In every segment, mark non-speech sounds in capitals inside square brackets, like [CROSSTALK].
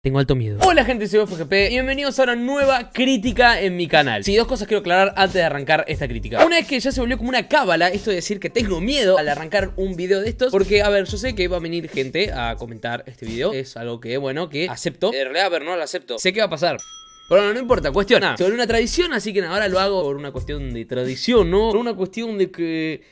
Tengo alto miedo. Hola gente, soy FGP y bienvenidos a una nueva crítica en mi canal. Sí, dos cosas quiero aclarar antes de arrancar esta crítica. Una es que ya se volvió como una cábala esto de decir que tengo miedo al arrancar un video de estos. Porque, a ver, yo sé que va a venir gente a comentar este video. Es algo que, bueno, que acepto. En realidad, a ver, no lo acepto. Sé que va a pasar. Pero no, no importa, cuestión. Nada, volvió una tradición, así que ahora lo hago por una cuestión de tradición, ¿no? Por una cuestión de que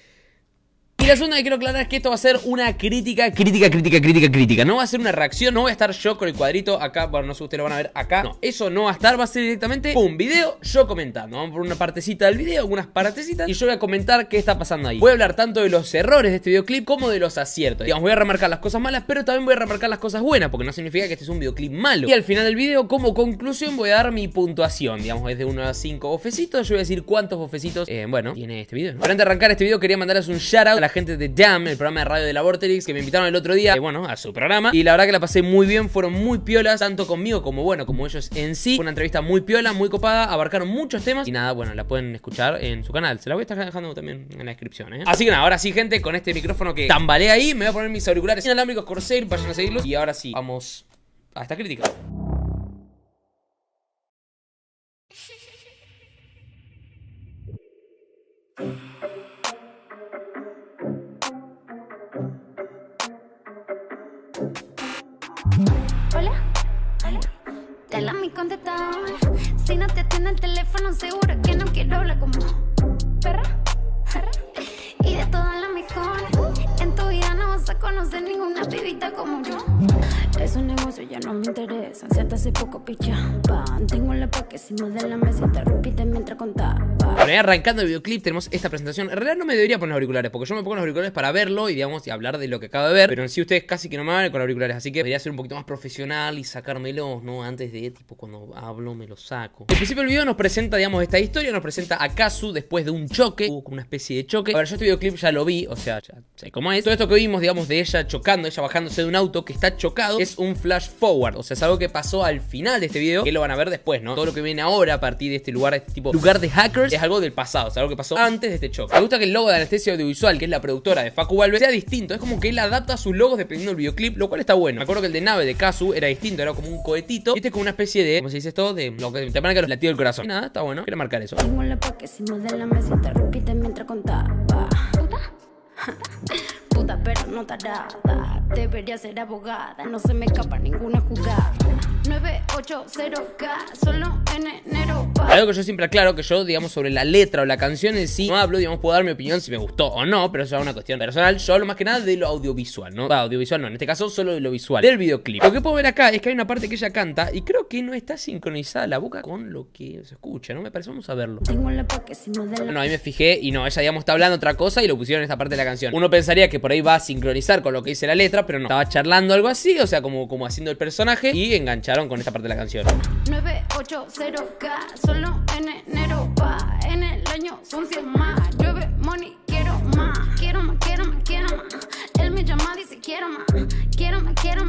y la segunda que quiero aclarar es que esto va a ser una crítica, crítica, crítica, crítica, crítica. No va a ser una reacción, no voy a estar yo con el cuadrito acá, bueno, no sé ustedes lo van a ver acá. No, eso no va a estar, va a ser directamente un video, yo comentando. Vamos por una partecita del video, algunas partecitas, y yo voy a comentar qué está pasando ahí. Voy a hablar tanto de los errores de este videoclip como de los aciertos. Digamos, voy a remarcar las cosas malas, pero también voy a remarcar las cosas buenas, porque no significa que este es un videoclip malo. Y al final del video, como conclusión, voy a dar mi puntuación. Digamos, es de 1 a 5 bofecitos. Yo voy a decir cuántos bofecitos, eh, bueno, tiene este video. ¿no? Pero antes de arrancar este video, quería mandarles un shout out a la gente de Jam, el programa de radio de la Vorterix, que me invitaron el otro día, eh, bueno, a su programa. Y la verdad que la pasé muy bien, fueron muy piolas, tanto conmigo como, bueno, como ellos en sí. Fue una entrevista muy piola, muy copada, abarcaron muchos temas. Y nada, bueno, la pueden escuchar en su canal. Se la voy a estar dejando también en la descripción, ¿eh? Así que nada, ahora sí, gente, con este micrófono que tambalea ahí, me voy a poner mis auriculares inalámbricos Corsair, vayan a seguirlos. Y ahora sí, vamos a esta crítica. Atiende el teléfono, seguro que no quiero hablar como perra. Y de todas las mejor. En tu vida no vas a conocer ninguna pibita como yo. Esos negocios ya no me interesan. Si hasta hace poco pichaban. Tengo la pa' que si de la mesa te repite mientras contaba. Bueno, y arrancando el videoclip tenemos esta presentación. En realidad no me debería poner auriculares, porque yo me pongo los auriculares para verlo y digamos y hablar de lo que acabo de ver. Pero en sí ustedes casi que no me van con auriculares, así que debería ser un poquito más profesional y sacármelos, ¿no? Antes de, tipo, cuando hablo me los saco. Al principio del video nos presenta, digamos, esta historia, nos presenta a Kazu después de un choque, hubo como una especie de choque. A ver, yo este videoclip ya lo vi, o sea, ya sé cómo es. Todo esto que vimos, digamos, de ella chocando, ella bajándose de un auto que está chocado, un flash forward, o sea, es algo que pasó al final de este video, que lo van a ver después, ¿no? Todo lo que viene ahora a partir de este lugar, este tipo lugar de hackers, es algo del pasado, o sea, algo que pasó antes de este choque. Me gusta que el logo de Anestesia Audiovisual, que es la productora de Facu Valve, sea distinto. Es como que él adapta sus logos dependiendo del videoclip, lo cual está bueno. Me acuerdo que el de nave de Kazu era distinto, era como un cohetito. Y este es como una especie de, ¿cómo se dice esto? De lo que te marca los latidos del corazón. Y nada, está bueno. Quiero marcar eso. Tengo la pa' que si de la mesa y te repite mientras contaba. [LAUGHS] Pero no tarada. Debería ser abogada. No se me escapa ninguna jugada. 980K, solo en enero. Algo que yo siempre aclaro, que yo, digamos, sobre la letra o la canción en sí, no hablo, digamos, puedo dar mi opinión si me gustó o no, pero eso es una cuestión personal. Yo hablo más que nada de lo audiovisual, ¿no? Va, audiovisual no, en este caso solo de lo visual, del videoclip. Lo que puedo ver acá es que hay una parte que ella canta y creo que no está sincronizada la boca con lo que se escucha, ¿no? Me parece, vamos a verlo. No, ahí me fijé y no, ella, digamos, está hablando otra cosa y lo pusieron en esta parte de la canción. Uno pensaría que por ahí va a sincronizar con lo que dice la letra, pero no. Estaba charlando algo así, o sea, como, como haciendo el personaje y engancharon con esta parte de la canción. 980K, solo en enero. Pa. En el año son 100 más. Llueve money, quiero más. Quiero más, quiero más, quiero más. Él me llama, dice quiero más. Quiero más, quiero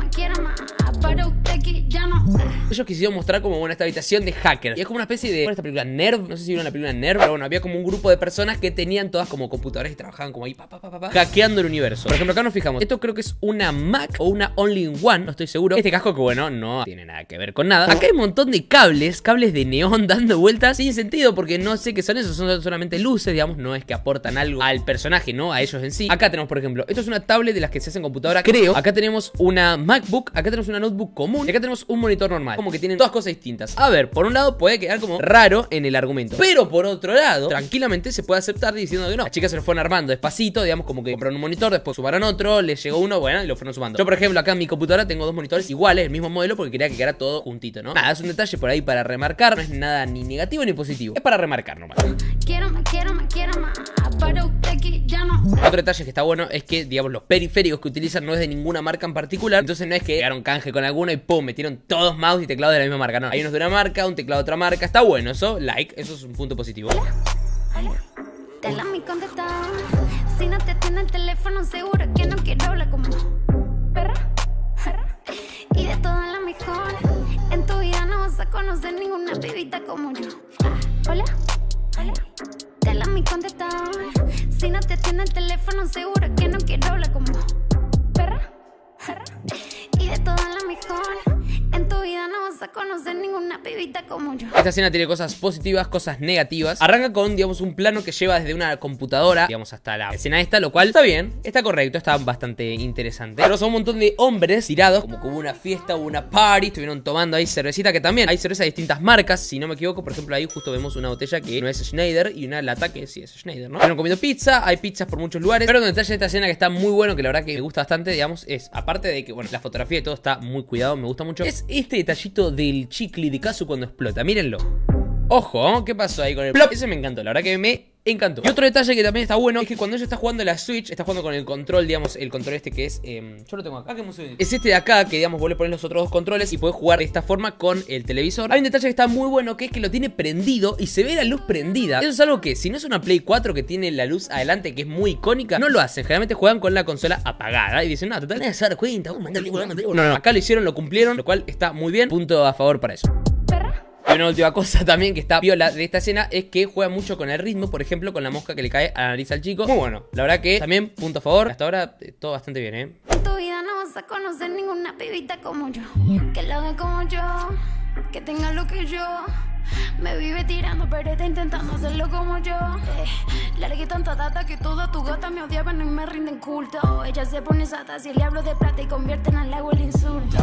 ya no. Ellos quisieron mostrar como bueno esta habitación de hackers. Y es como una especie de. ¿Cuál es esta película? Nerv. No sé si vieron la película Nerv, pero bueno, había como un grupo de personas que tenían todas como computadoras y trabajaban como ahí, pa, pa, pa, pa, hackeando el universo. Por ejemplo, acá nos fijamos. Esto creo que es una Mac o una Only in One, no estoy seguro. Este casco que bueno, no tiene nada que ver con nada. Acá hay un montón de cables, cables de neón [LAUGHS] dando vueltas sin sentido, porque no sé qué son esos, son solamente luces, digamos, no es que aportan algo al personaje, no a ellos en sí. Acá tenemos, por ejemplo, esto es una tablet de las que se hacen computadora, creo. Acá tenemos una MacBook, acá tenemos una notebook común y acá tenemos un monitor normal. Como que tienen todas cosas distintas. A ver, por un lado puede quedar como raro en el argumento, pero por otro lado, tranquilamente se puede aceptar diciendo que no. Las chicas se lo fueron armando despacito, digamos, como que compraron un monitor, después sumaron otro, les llegó uno, bueno, y lo fueron sumando. Yo, por ejemplo, acá en mi computadora tengo dos monitores iguales, el mismo modelo, porque quería que quedara todo juntito, ¿no? Nada, es un detalle por ahí para remarcar, no es nada ni negativo ni positivo, es para remarcar nomás. Quiero más, quiero más, quiero más. Para usted aquí ya no. Otro detalle que está bueno es que, digamos, los periféricos que utilizan no es de ninguna marca en particular. Entonces no es que llegaron canje con alguno y pum, metieron todos mouse y teclado de la misma marca. No, hay unos de una marca, un teclado de otra marca. Está bueno eso, like, eso es un punto positivo. Te la mi contestador. Si no te atiende el teléfono, seguro que no quiero hablar como perra. Y de todas las mejor. En tu vida no vas a conocer ninguna pibita como yo. Hola. Te la mi contestador. Si no te atiende el teléfono, seguro que no quiero hablar como perra. Y de todas las mejor. En tu vida vas a conocer ninguna Esta escena tiene cosas positivas, cosas negativas. Arranca con, digamos, un plano que lleva desde una computadora, digamos, hasta la escena esta, lo cual está bien, está correcto, está bastante interesante. Pero son un montón de hombres tirados, como como una fiesta o una party, estuvieron tomando ahí cervecita, que también hay cerveza de distintas marcas, si no me equivoco, por ejemplo, ahí justo vemos una botella que no es Schneider y una lata que sí es Schneider, ¿no? Estuvieron comiendo pizza, hay pizzas por muchos lugares, pero donde detalle de esta escena que está muy bueno, que la verdad que me gusta bastante, digamos, es, aparte de que, bueno, la fotografía y todo está muy cuidado, me gusta mucho, es este detallito del chicle de Kazu cuando explota, mírenlo. Ojo, ¿qué pasó ahí con el plop? Ese me encantó, la verdad que me encantó. Y otro detalle que también está bueno es que cuando ella está jugando la Switch, está jugando con el control, digamos, el control este que es. em, yo lo tengo acá, que Es este de acá, que digamos, vos le pones los otros dos controles y podés jugar de esta forma con el televisor. Hay un detalle que está muy bueno, que es que lo tiene prendido y se ve la luz prendida. Eso es algo que, si no es una Play 4 que tiene la luz adelante, que es muy icónica, no lo hacen. Generalmente juegan con la consola apagada y dicen, no, total, se dar cuenta. uh, mandale, mandale". No, no, acá lo hicieron, lo cumplieron, lo cual está muy bien. Punto a favor para eso. Una última cosa también que está viola de esta escena es que juega mucho con el ritmo, por ejemplo, con la mosca que le cae a la nariz al chico. Muy bueno, la verdad que también punto a favor. Hasta ahora eh, todo bastante bien, ¿eh? En tu vida no vas a conocer ninguna pibita como yo. Que lo haga como yo. Que tenga lo que yo. Me vive tirando, pero está intentando hacerlo como yo. Eh, le largué tanta data que toda tu gata me odiaban y me rinden culto. Ella se pone sata si le hablo de plata y convierten al agua el insulto.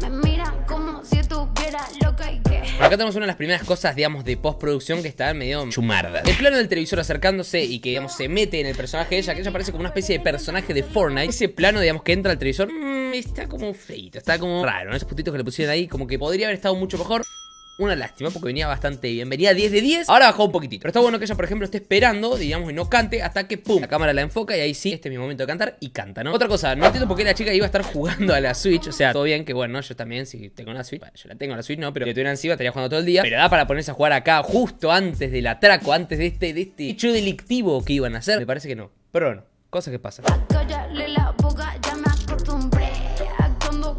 Me miran como si estuviera loca y que. Por acá tenemos una de las primeras cosas, digamos, de postproducción que está medio chumarda. El plano del televisor acercándose y que, digamos, se mete en el personaje de ella, que ella parece como una especie de personaje de Fortnite. Ese plano, digamos, que entra al televisor, mmm, está como feito, está como raro, ¿no? Esos puntitos que le pusieron ahí, como que podría haber estado mucho mejor. Una lástima porque venía bastante bien. Venía 10 de 10. Ahora bajó un poquitito. Pero está bueno que ella, por ejemplo, esté esperando, digamos, y no cante hasta que pum. La cámara la enfoca y ahí sí, este es mi momento de cantar y canta, ¿no? Otra cosa, no entiendo por qué la chica iba a estar jugando a la Switch. O sea, todo bien que bueno, yo también, si tengo una Switch, yo la tengo la Switch, no, pero si tuviera encima estaría jugando todo el día. Pero da para ponerse a jugar acá justo antes del atraco, antes de este, de este hecho delictivo que iban a hacer. Me parece que no. Pero bueno, cosas que pasan. La boca ya me acostumbré.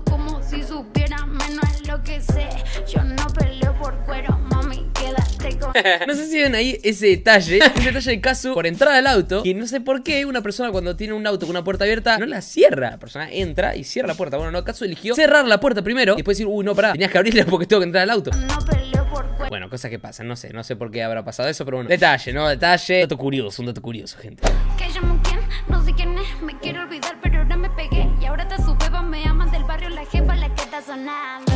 Como si supiera menos lo que sé. Yo no peleo por cuero, mami, quédate con. [LAUGHS] No sé si ven ahí ese detalle, [LAUGHS] ese detalle de caso por entrar al auto, que no sé por qué una persona cuando tiene un auto con una puerta abierta no la cierra. La persona entra y cierra la puerta. Bueno, no, Caso eligió cerrar la puerta primero y después decir, uy, no, pará, tenías que abrirla porque tengo que entrar al auto. No peleo por cuero. Bueno, cosas que pasan, no sé, no sé por qué habrá pasado eso, pero bueno. Detalle, ¿no? Detalle. Dato curioso, un dato curioso, gente. Que quién, no sé quién es, me quiero olvidar, pero ahora me pegué. Y ahora te su me aman del barrio, la jefa, la que está sonando.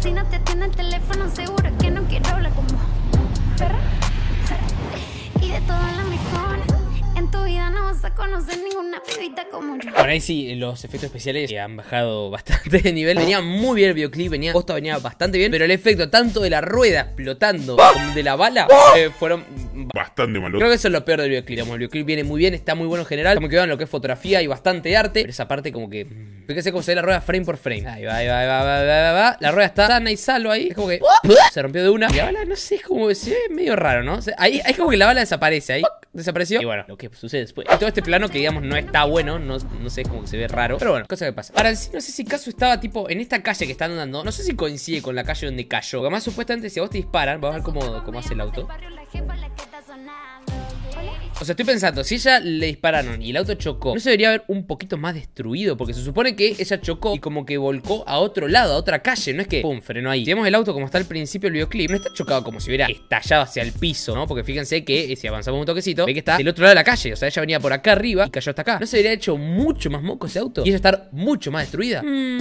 Si no te tiene el teléfono, seguro que no quiero hablar como. Perra. Y de toda la mejor. En tu vida no vas a conocer ninguna pibita como yo. Por ahí sí, los efectos especiales han bajado [LAUGHS] bastante de nivel. Venía muy bien el videoclip, venía, posta venía bastante bien. Pero el efecto tanto de la rueda explotando como de la bala eh, fueron Bastante malo. Creo que eso es lo peor del videoclip. Digamos, el videoclip viene muy bien, está muy bueno en general. Como que vean lo que es fotografía y bastante arte. Pero esa parte, como que. mm, Fíjese cómo se ve la rueda frame por frame. Ahí va, ahí va, ahí va, va, va. La rueda está sana y salvo ahí. Es como que. [LAUGHS] Se rompió de una. Y la bala, no sé, es como se ve medio raro, ¿no? O sea, ahí es como que la bala desaparece. Ahí desapareció. Y bueno, lo que sucede después. Y todo este plano que, digamos, no está bueno. No, no sé, como que se ve raro. Pero bueno, cosa que pasa. Ahora sí, no sé si caso estaba tipo en esta calle que están andando. No sé si coincide con la calle donde cayó. Porque además, supuestamente, si a vos te disparan, vamos a ver cómo, cómo hace el auto. O sea, estoy pensando, si ella le dispararon y el auto chocó, ¿no se debería haber un poquito más destruido? Porque se supone que ella chocó y como que volcó a otro lado, a otra calle. No es que, pum, frenó ahí. Si vemos el auto como está al principio del videoclip, no está chocado como si hubiera estallado hacia el piso, ¿no? Porque fíjense que eh, si avanzamos un toquecito, ve que está del otro lado de la calle. O sea, ella venía por acá arriba y cayó hasta acá. ¿No se debería haber hecho mucho más moco ese auto? Y ella estar mucho más destruida. Mm.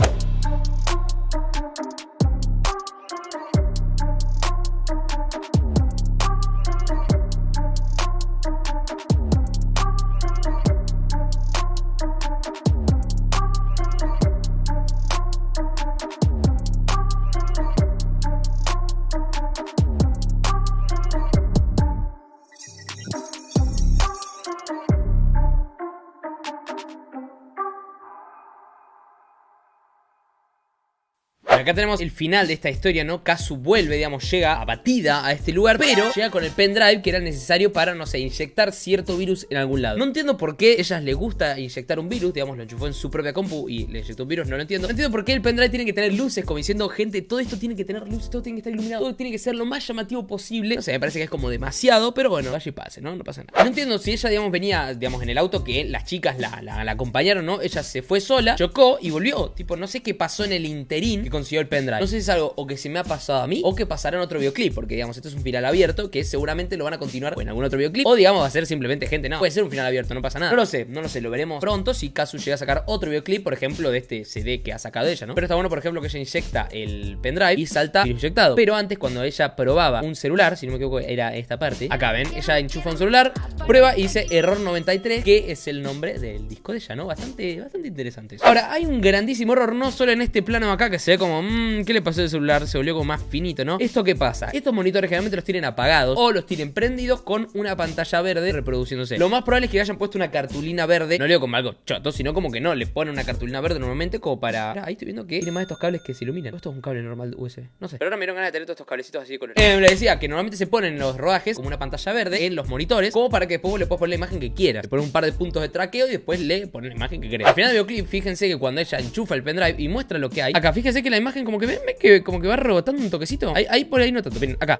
Acá tenemos el final de esta historia, ¿no? Kazu vuelve, digamos, llega abatida a este lugar, pero llega con el pendrive que era necesario para, no sé, inyectar cierto virus en algún lado. No entiendo por qué ellas les gusta inyectar un virus, digamos, lo enchufó en su propia compu y le inyectó un virus, no lo entiendo. No entiendo por qué el pendrive tiene que tener luces, como diciendo, gente, todo esto tiene que tener luces, todo tiene que estar iluminado, todo tiene que ser lo más llamativo posible. No sé, me parece que es como demasiado, pero bueno, vaya y pase, ¿no? No pasa nada. No entiendo si ella, digamos, venía, digamos, en el auto que las chicas la, acompañaron, ¿no? Ella se fue sola, chocó y volvió. Tipo, no sé qué pasó en el interín el pendrive. No sé si es algo o que se me ha pasado a mí o que pasará en otro videoclip, porque digamos, esto es un final abierto que seguramente lo van a continuar en algún otro videoclip o digamos va a ser simplemente gente, no, puede ser un final abierto, no pasa nada. No lo sé, no lo sé, lo veremos pronto si Kazu llega a sacar otro videoclip, por ejemplo, de este CD que ha sacado ella, ¿no? Pero está bueno, por ejemplo, que ella inyecta el pendrive y salta virus inyectado. Pero antes, cuando ella probaba un celular, si no me equivoco, era esta parte. Acá ven, ella enchufa un celular, prueba y dice error 93, que es el nombre del disco de ella, ¿no? Bastante, bastante interesante. Ahora, hay un grandísimo error, no solo en este plano acá, que se ve como, mmm, ¿qué le pasó al celular? Se volvió como más finito, ¿no? ¿Esto qué pasa? Estos monitores generalmente los tienen apagados o los tienen prendidos con una pantalla verde reproduciéndose. Lo más probable es que hayan puesto una cartulina verde, no leo como algo choto, sino como que no, le ponen una cartulina verde normalmente como para... ahí estoy viendo que tiene más de estos cables que se iluminan. Esto es un cable normal USB, no sé. Pero ahora me dieron ganas de tener todos estos cablecitos así con el... Eh, le decía que normalmente se ponen los rodajes como una pantalla verde en los monitores, como para que después le puedas poner la imagen que quieras. Le pones un par de puntos de traqueo y después le pones la imagen que querés. Al final del videoclip, fíjense que cuando ella enchufa el pendrive y muestra lo que hay, acá fíjense que la imagen como que ve, que como que va rebotando un toquecito. Ahí, ahí por ahí no tanto. Miren, acá.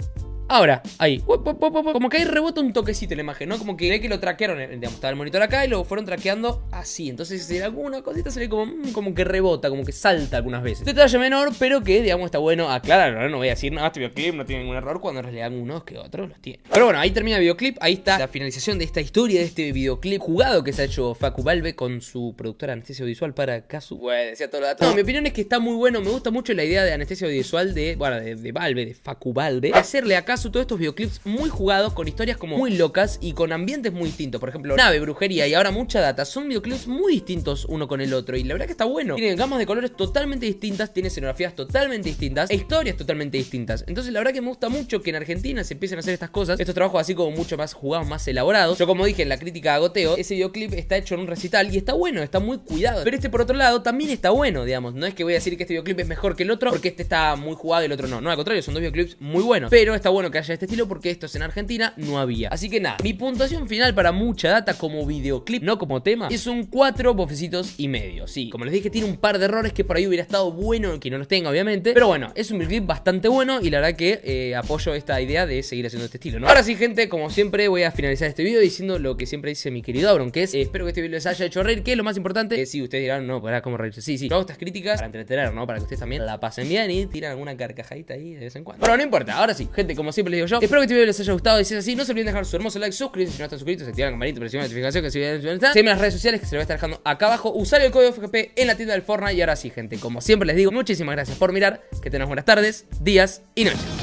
Ahora, ahí. Como que ahí rebota un toquecito la imagen, ¿no? Como que ve que lo traquearon, eh, digamos, estaba el monitor acá y lo fueron traqueando así. Entonces, si alguna cosita se ve como, mm, como que rebota, como que salta algunas veces. Detalle menor, pero que, digamos, está bueno aclararlo, ¿no? No voy a decir, no, este videoclip no tiene ningún error cuando en realidad algunos que otros los tienen. Pero bueno, ahí termina el videoclip. Ahí está la finalización de esta historia, de este videoclip jugado que se ha hecho Facu Valve con su productora Anestesia Visual para Kazu. Bueno, decía todo lo datos. No, mi opinión es que está muy bueno. Me gusta mucho la idea de Anestesia Visual de, bueno, de, de Valve, de Facu Valve, hacerle a Todos estos videoclips muy jugados, con historias como muy locas y con ambientes muy distintos. Por ejemplo, nave, brujería y ahora mucha data. Son videoclips muy distintos uno con el otro. Y la verdad que está bueno. Tienen gamas de colores totalmente distintas, tiene escenografías totalmente distintas, e historias totalmente distintas. Entonces, la verdad que me gusta mucho que en Argentina se empiecen a hacer estas cosas. Estos trabajos así como mucho más jugados, más elaborados. Yo, como dije en la crítica a Goteo, ese videoclip está hecho en un recital y está bueno, está muy cuidado. Pero este, por otro lado, también está bueno, digamos. No es que voy a decir que este videoclip es mejor que el otro porque este está muy jugado y el otro no. No, al contrario, son dos videoclips muy buenos. Pero está bueno que haya este estilo porque estos en Argentina no había. Así que nada, mi puntuación final para mucha data como videoclip, no como tema, es un 4 bofecitos y medio. Sí, como les dije, tiene un par de errores que por ahí hubiera estado bueno que no los tenga, obviamente. Pero bueno, es un videoclip bastante bueno y la verdad que eh, apoyo esta idea de seguir haciendo este estilo, ¿no? Ahora sí, gente, como siempre, voy a finalizar este video diciendo lo que siempre dice mi querido Auron, que es, eh, espero que este video les haya hecho reír, que lo más importante. Que si ustedes dirán, no, para cómo reírse. Sí, sí, yo hago estas críticas para entretener, ¿no? Para que ustedes también la pasen bien y tiran alguna carcajadita ahí de vez en cuando. Pero no importa, ahora sí, gente, como siempre les digo yo, espero que este video les haya gustado y si es así, no se olviden dejar su hermoso like, suscribirse si no están suscritos, activar la campanita, presionar la notificación que si bien Sígueme en las redes sociales que se lo voy a estar dejando acá abajo. Usar el código FGP en la tienda del Fortnite. Y ahora sí, gente, como siempre les digo, muchísimas gracias por mirar. Que tengan buenas tardes, días y noches.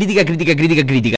Crítica, crítica, crítica, crítica.